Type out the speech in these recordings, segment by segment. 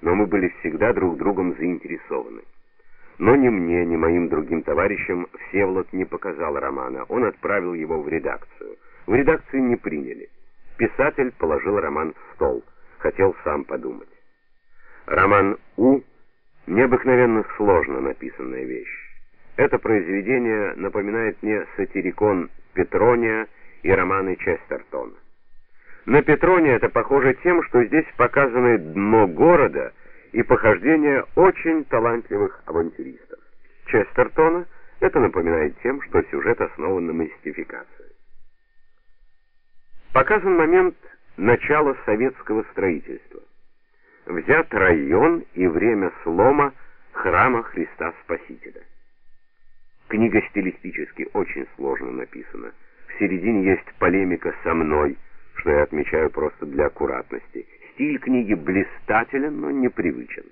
но мы были всегда друг другом заинтересованы. Но ни мне, ни моим другим товарищам Всеволод не показал романа. Он отправил его в редакцию. В редакции не приняли. Писатель положил роман в стол. Хотел сам подумать. Роман У необыкновенно сложно написанная вещь. Это произведение напоминает мне сатирикон Петрония и романы Честертона. На Петроне это похоже тем, что здесь показаны дно города и похождения очень талантливых авантюристов. Честертона это напоминает тем, что сюжет основан на мистификации. Показан момент начала советского строительства. Взят район и время слома храма Христа Спасителя. Книга стилистически очень сложно написана. В середине есть полемика со мной, что я отмечаю просто для аккуратности. Стиль книги блистателен, но непривычен.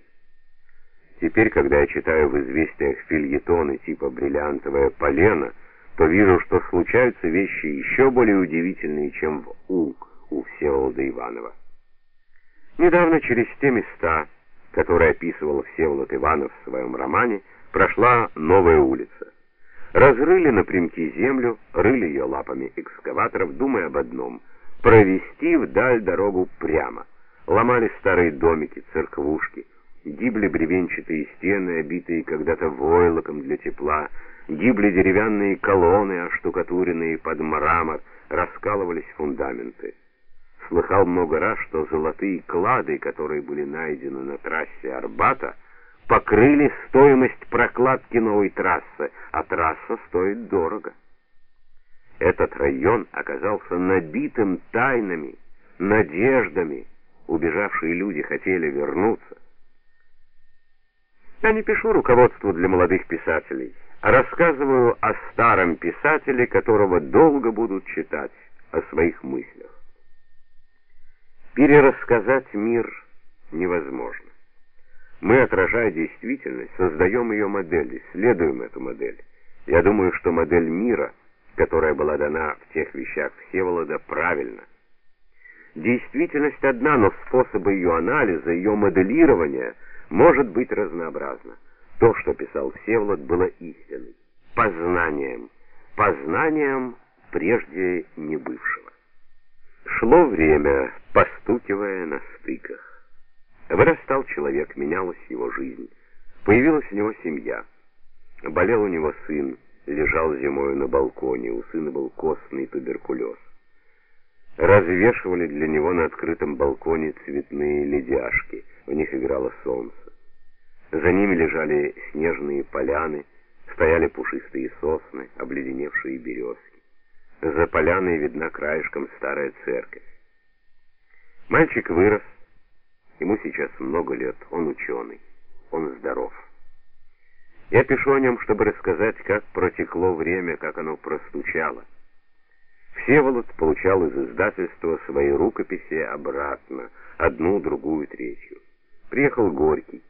Теперь, когда я читаю в известиях фильетоны типа «Бриллиантовая полена», то вижу, что случаются вещи еще более удивительные, чем в «У» у Всеволода Иванова. Недавно через те места, которые описывал Всеволод Иванов в своем романе, прошла новая улица. Разрыли напрямки землю, рыли ее лапами экскаваторов, думая об одном — провести вдаль дорогу прямо. Ломали старые домики, церквушки, гибли бревенчатые стены, обитые когда-то войлоком для тепла, гибли деревянные колонны, оштукатуренные под мрамор, раскалывались фундаменты. Слыхал много раз, что золотые клады, которые были найдены на трассе Арбата, — покрыли стоимость прокладки новой трассы, а трасса стоит дорого. Этот район оказался набитым тайнами, надеждами. Убежавшие люди хотели вернуться. Я не пишу руководство для молодых писателей, а рассказываю о старом писателе, которого долго будут читать, о своих мыслях. Перерассказать мир невозможно. Мы, отражая действительность, создаем ее модель, исследуем эту модель. Я думаю, что модель мира, которая была дана в тех вещах Всеволода, правильна. Действительность одна, но способы ее анализа, ее моделирования может быть разнообразно. То, что писал Всеволод, было истиной, познанием, познанием прежде не бывшего. Шло время, постукивая на стыках. Вырастал человек, менялась его жизнь. Появилась у него семья. Болел у него сын, лежал зимой на балконе, у сына был костный туберкулез. Развешивали для него на открытом балконе цветные ледяшки, в них играло солнце. За ними лежали снежные поляны, стояли пушистые сосны, обледеневшие березки. За поляной видна краешком старая церковь. Мальчик вырос, Ему сейчас много лет, он ученый, он здоров. Я пишу о нем, чтобы рассказать, как протекло время, как оно простучало. Всеволод получал из издательства свои рукописи обратно, одну, другую, третью. Приехал Горький.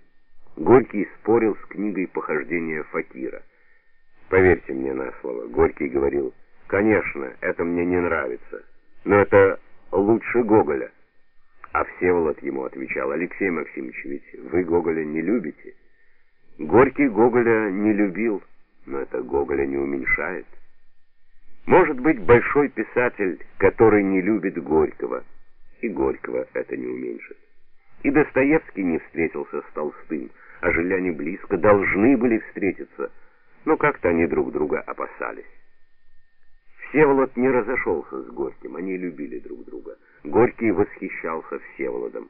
Горький спорил с книгой «Похождения Факира». Поверьте мне на слово, Горький говорил, «Конечно, это мне не нравится, но это лучше Гоголя». А Всеволод ему отвечал, «Алексей Максимович, ведь вы Гоголя не любите». Горький Гоголя не любил, но это Гоголя не уменьшает. Может быть, большой писатель, который не любит Горького, и Горького это не уменьшит. И Достоевский не встретился с Толстым, а жили они близко, должны были встретиться, но как-то они друг друга опасались. Всеволод не разошелся с Горьким, они любили друг друга. Горький восхищался Всеволодом.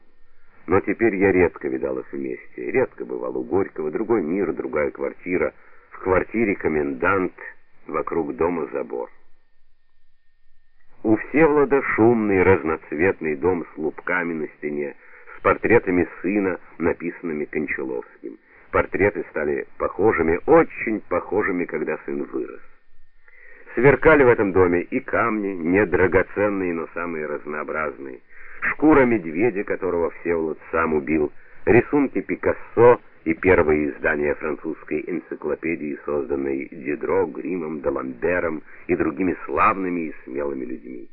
Но теперь я редко видал их вместе. Редко бывал у Горького другой мир, другая квартира. В квартире комендант, вокруг дома забор. У Всеволода шумный разноцветный дом с лупками на стене, с портретами сына, написанными Кончаловским. Портреты стали похожими, очень похожими, когда сын вырос. Сверкали в этом доме и камни, не драгоценные, но самые разнообразные, шкура медведя, которого Всеволод сам убил, рисунки Пикассо и первые издания французской энциклопедии, созданной Дидро, Гримом, Даламбером и другими славными и смелыми людьми.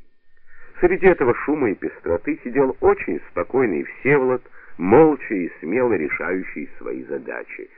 Среди этого шума и пестроты сидел очень спокойный Всеволод молча и смело решающий свои задачи.